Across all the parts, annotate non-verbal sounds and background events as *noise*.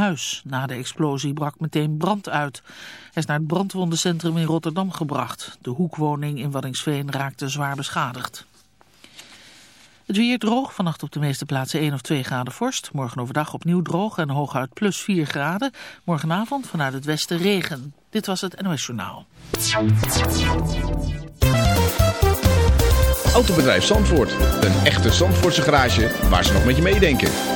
huis. Na de explosie brak meteen brand uit. Hij is naar het brandwondencentrum in Rotterdam gebracht. De hoekwoning in Waddingsveen raakte zwaar beschadigd. Het weer droog, vannacht op de meeste plaatsen 1 of 2 graden vorst. Morgen overdag opnieuw droog en hooguit plus 4 graden. Morgenavond vanuit het westen regen. Dit was het NOS Journaal. Autobedrijf Zandvoort. Een echte Zandvoortse garage waar ze nog met je meedenken.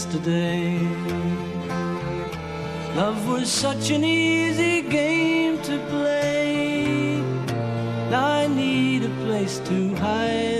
yesterday. Love was such an easy game to play. Now I need a place to hide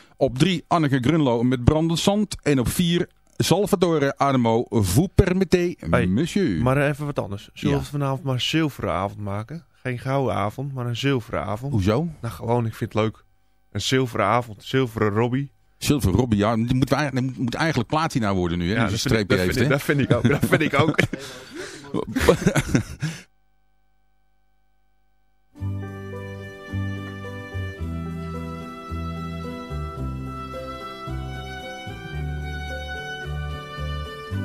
Op 3 Anneke Grunlo met Brandend Zand. En op 4 Salvatore Adamo, vous permettez, Hey, monsieur. Maar even wat anders. Zullen we vanavond maar een zilveren avond maken? geen gouden avond, maar een zilveren avond. Hoezo? Nou, gewoon, ik vind het leuk. Een zilveren avond, zilveren Robbie. Silver Robbie, ja, die moet, die moet eigenlijk platina worden nu, hè? Ja, je dat vind, ik, streepje dat, heeft, vind ik, hè? dat vind ik ook. Dat vind ik ook. *laughs* *laughs*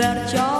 Werd jouw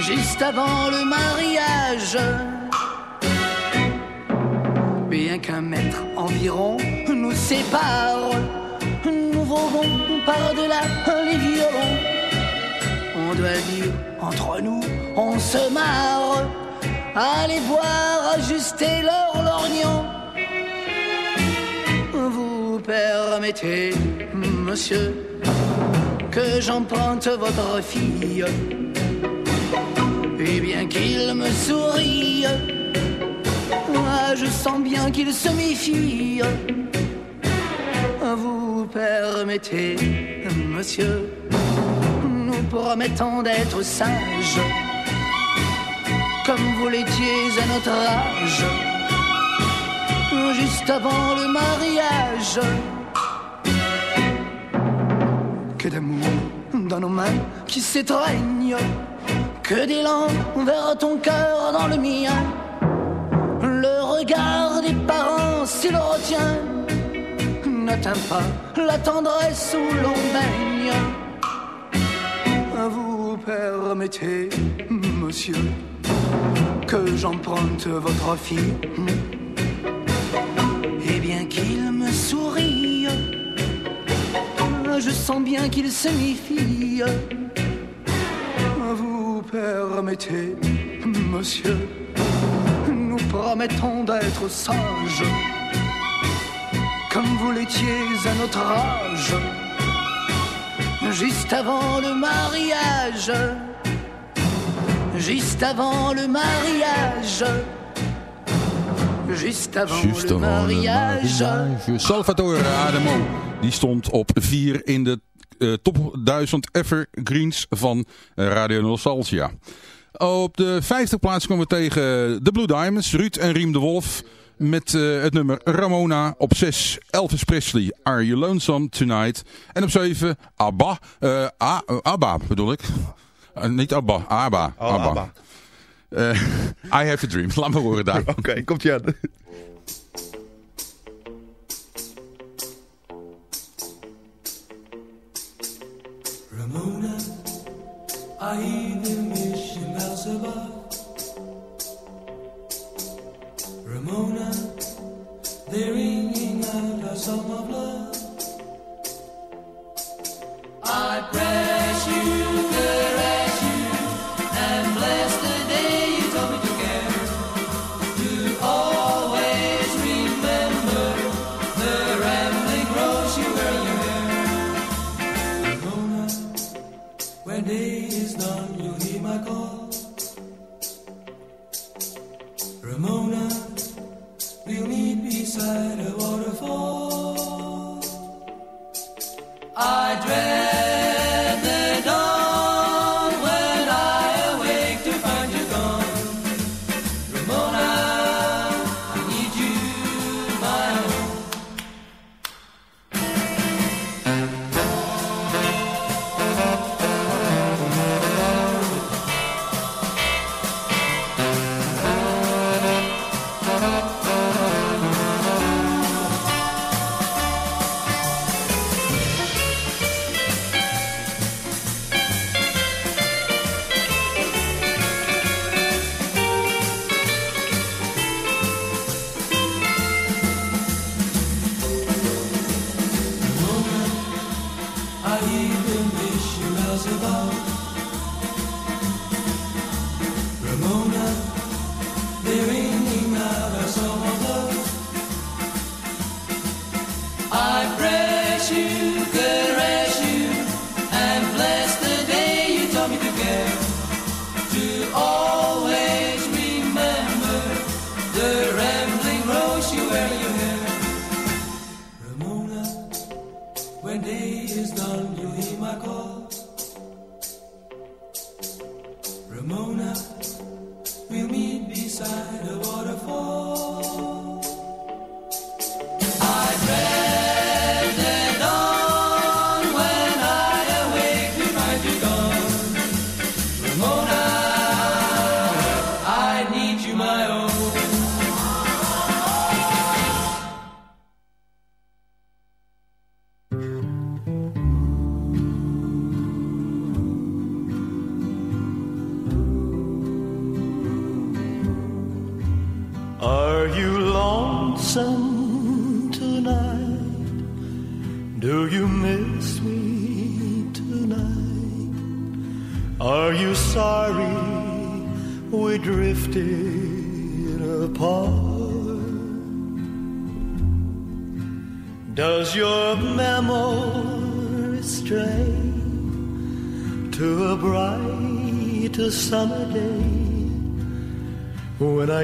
juste avant le mariage. Bien qu'un mètre environ nous sépare, nous volons par-delà les violons. On doit dire, entre nous, on se marre. Allez voir ajuster leur lorgnon. Vous permettez, monsieur, que j'emprunte votre fille. Et bien qu'il me sourie, moi je sens bien qu'il se méfie. Vous permettez, monsieur, nous promettons d'être sages, comme vous l'étiez à notre âge, juste avant le mariage. Que d'amour dans nos mains qui s'étreignent, que d'élan vers ton cœur dans le mien. Le regard des parents, s'il retient, n'atteint pas la tendresse où l'on baigne. Vous permettez, monsieur, que j'emprunte votre fille? Et bien qu'il me sourie, je sens bien qu'il se méfie. Permettez, monsieur, nous promettons d'être sages, comme vous l'étiez à notre âge, juste avant le mariage, juste avant le mariage. Juste avant le avant mariage. Salvatore Adamo. Die stond op 4 in de top 1000 evergreens van eh, Radio Nostalgia. Op de vijfde plaats komen we tegen de Blue Diamonds. Ruud en Riem de Wolf. Met eh, het nummer Ramona. Op 6 Elvis Presley. Are You Lonesome Tonight. En op 7 Abba. eh, A- eh, Abba bedoel ik. Eh, niet Abba. Abba. Oh, Abba. Eh, *laughs* I Have a Dream. Laat me horen daar. *laughs* Oké, komt je aan. I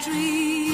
Dream,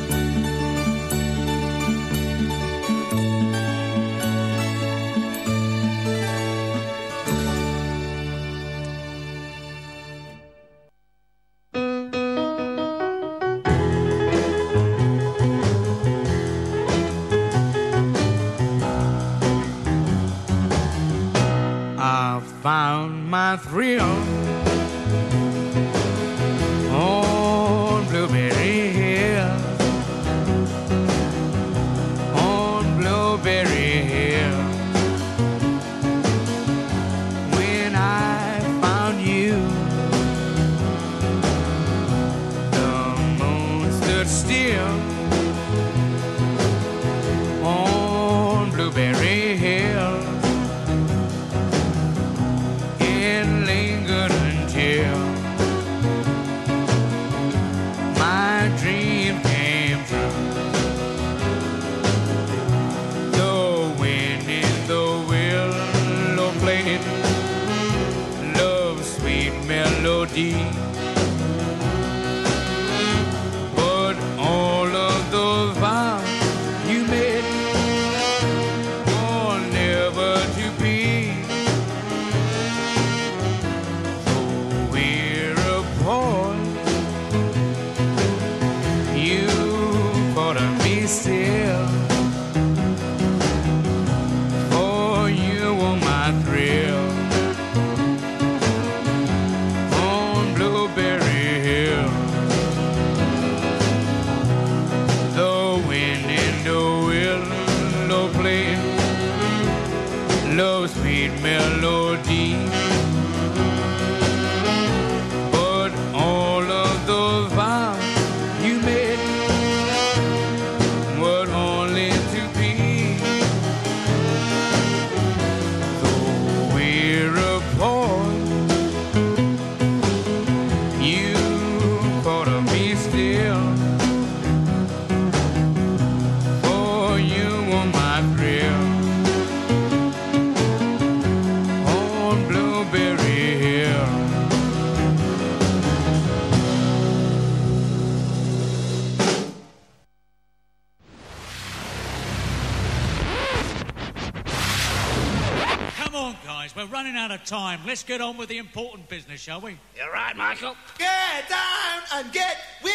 Time. Let's get on with the important business, shall we? You're right, Michael. Get down and get with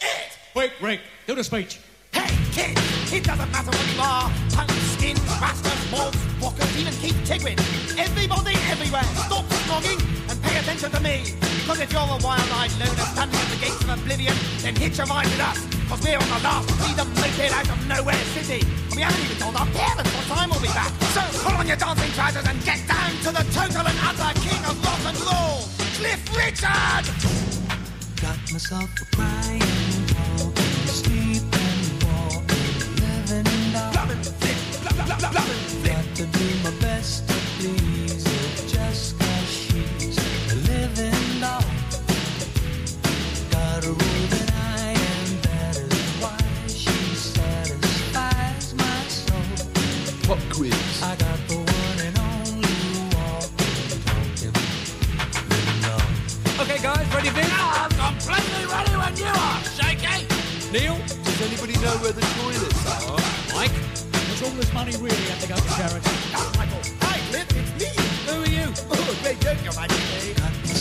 it. Quick, Rick, do the speech. Hey, kid, it doesn't matter what you are. Punks, skins, rascals, mobs, walkers, even keep tiggering. Everybody everywhere, stop snogging and pay attention to me. Because if you're a wild-eyed loner standing at the gates of oblivion, then hitch a ride with us. Cause we're on the last See them make it out of nowhere city. We haven't even told our parents what time we'll be back. So pull on your dancing trousers and get down to the total and utter king of rock and roll, Cliff Richard! Got myself a crying Sleeping, sleep living in living out. Loving, flip, loving, loving, loving, flip. pop quiz. I got the one and only one. Okay, guys, ready, Vince? Yeah, I'm completely ready when you are, Shaky. Neil, does anybody know where the toilets are? Mike, does all this money really have to go to charity? Oh, Michael. hey, Cliff, it's me. Who are you? *laughs* Oh, great joke, your majesty.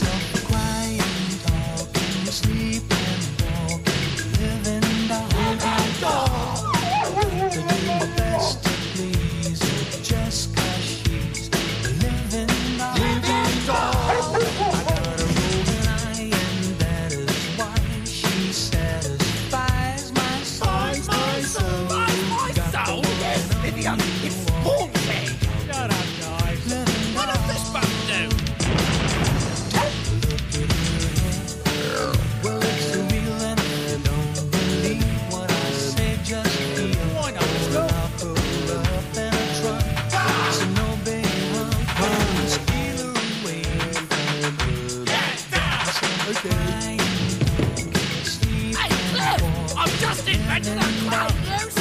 Did Angela Cloud knows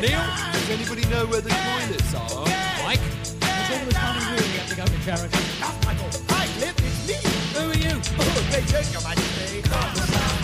Neil, does anybody know where the toilets are? Mike? There's always money really have to go to charity. That's Michael. Hi, Cliff, it's me. Who are you? Oh, they take your majesty.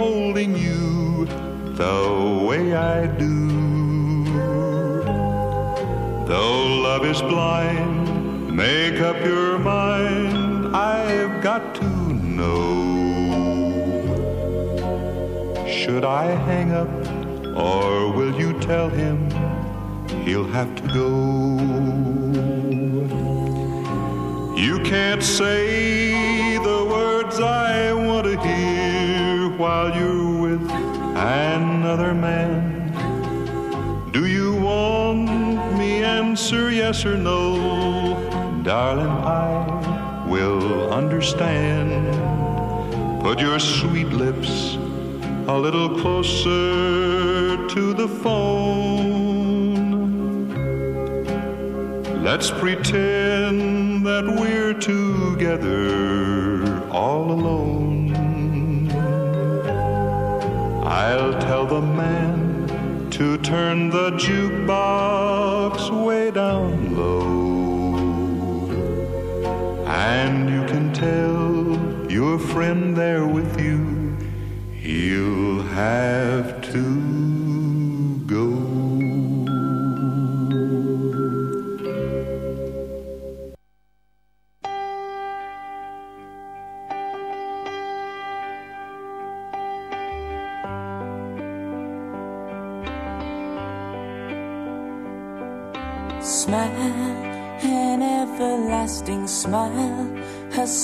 holding you the way I do? Though love is blind, make up your mind, I've got to know. Should I hang up, or will you tell him he'll have to go? You can't say the words I while you're with another man. Do you want me answer yes or no? Darling, I will understand. Put your sweet lips a little closer to the phone. Let's pretend that we're together all alone. I'll tell the man to turn the jukebox way down low. And you can tell your friend there with you, he'll have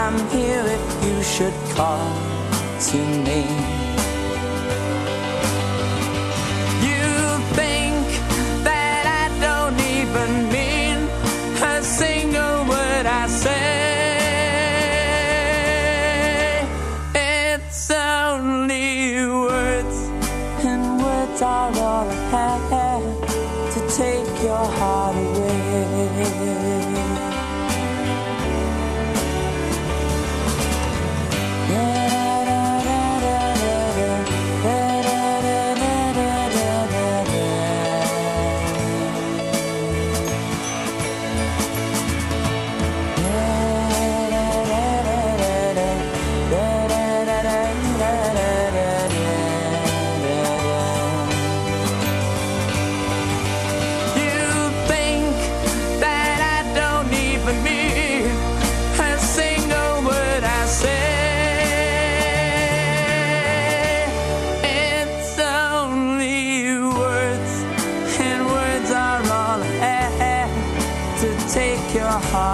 I'm here if you should call to me.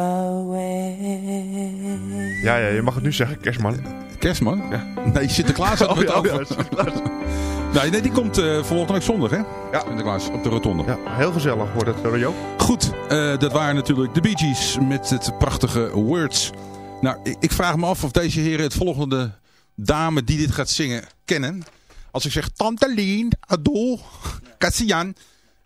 away. Ja, ja, je mag het nu zeggen, Kerstman. Kerstman? Ja. Nee, Sinterklaas *laughs* had Oh, het ja, over. ja, Sinterklaas. nee, nee, die komt eh volgende week zondag, hè? Ja. Sinterklaas, op de rotonde. Ja, heel gezellig wordt het, Rio. Goed, eh, dat waren natuurlijk de Bee Gees met het prachtige Words. Nou, ik, ik vraag me af of deze heren het volgende dame die dit gaat zingen kennen. Als ik zeg Tante Lien, Adol, weet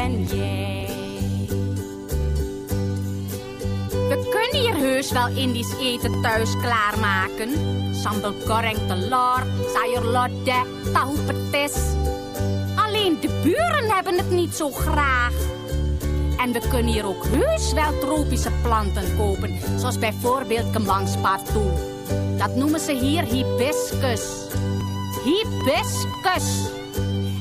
Ben jij. We kunnen hier heus wel Indisch eten thuis klaarmaken. Sambal goreng telur, sayur lodeh, tahu petis. Alleen de buren hebben het niet zo graag. En we kunnen hier ook heus wel tropische planten kopen. Zoals bijvoorbeeld kembangspartoe. Dat noemen ze hier hibiscus. Hibiscus.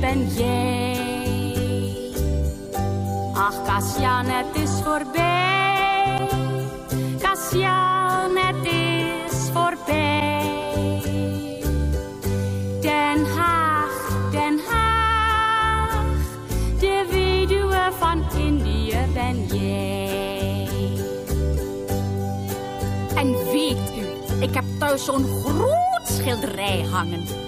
ben jij. Ach, Kasjan, het is voorbij. Kasjan, het is voorbij. Den Haag, Den Haag, de weduwe van Indië ben jij. En weet u, ik heb thuis zo'n groot schilderij hangen.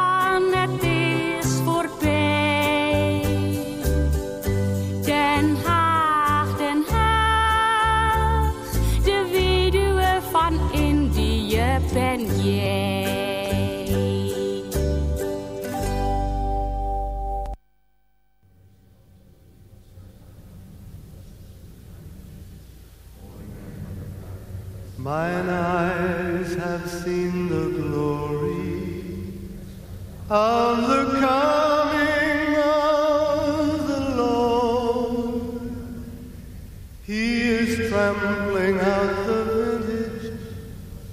Mine eyes have seen the glory of the coming of the Lord. He is trampling out the village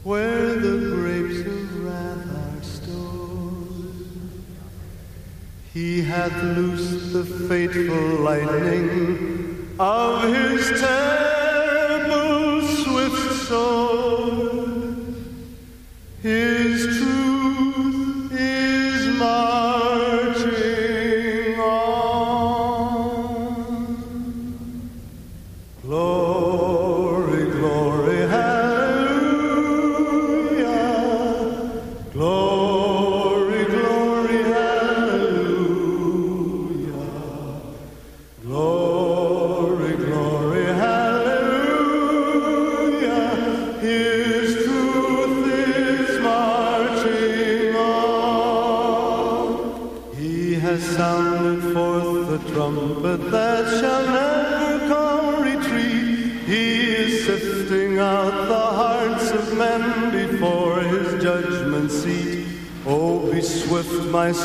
where the grapes of wrath are stored. He hath loosed the fateful lightning of his terrible so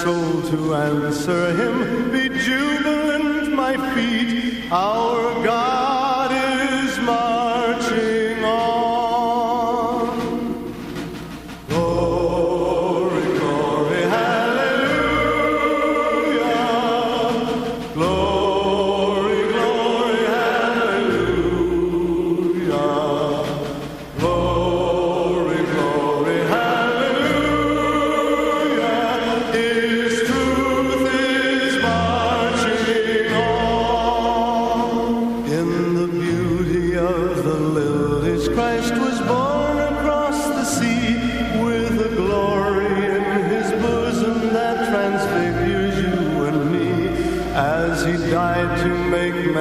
soul, to answer him.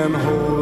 and hold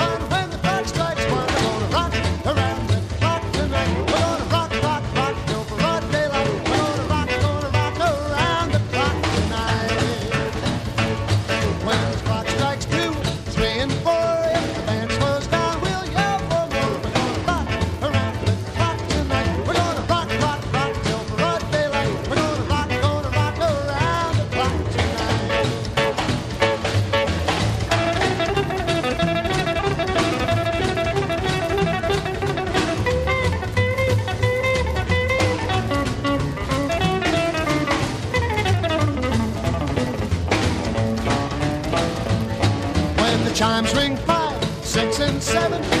seven,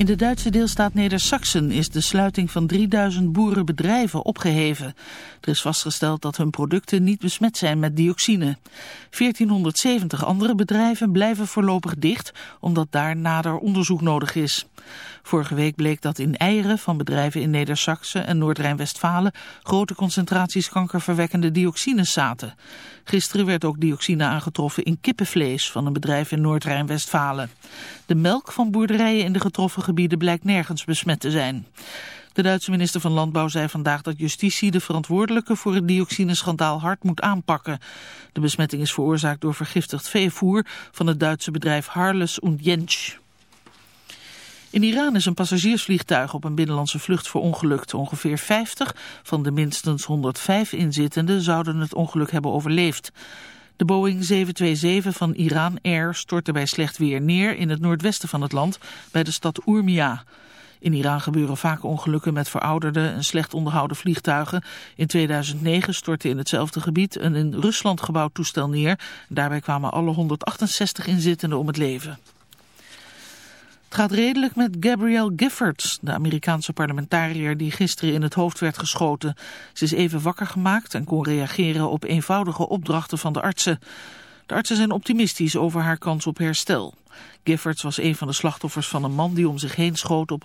In de Duitse deelstaat Neder-Saxen is de sluiting van 3000 boerenbedrijven opgeheven. Er is vastgesteld dat hun producten niet besmet zijn met dioxine. 1470 andere bedrijven blijven voorlopig dicht, omdat daar nader onderzoek nodig is. Vorige week bleek dat in eieren van bedrijven in Neder-Saxen en Noord-Rijn-Westfalen grote concentraties kankerverwekkende dioxines zaten. Gisteren werd ook dioxine aangetroffen in kippenvlees van een bedrijf in Noord-Rijn-Westfalen. De melk van boerderijen in de getroffen gebieden blijkt nergens besmet te zijn. De Duitse minister van Landbouw zei vandaag dat justitie de verantwoordelijke voor het dioxineschandaal hard moet aanpakken. De besmetting is veroorzaakt door vergiftigd veevoer van het Duitse bedrijf Harles und Jentsch. In Iran is een passagiersvliegtuig op een binnenlandse vlucht verongelukt. Ongeveer 50 van de minstens 105 inzittenden zouden het ongeluk hebben overleefd. De Boeing 727 van Iran Air stortte bij slecht weer neer in het noordwesten van het land bij de stad Urmia. In Iran gebeuren vaak ongelukken met verouderde en slecht onderhouden vliegtuigen. In 2009 stortte in hetzelfde gebied een in Rusland gebouwd toestel neer. Daarbij kwamen alle 168 inzittenden om het leven. Het gaat redelijk met Gabrielle Giffords, de Amerikaanse parlementariër die gisteren in het hoofd werd geschoten. Ze is even wakker gemaakt en kon reageren op eenvoudige opdrachten van de artsen. De artsen zijn optimistisch over haar kans op herstel. Giffords was een van de slachtoffers van een man die om zich heen schoot op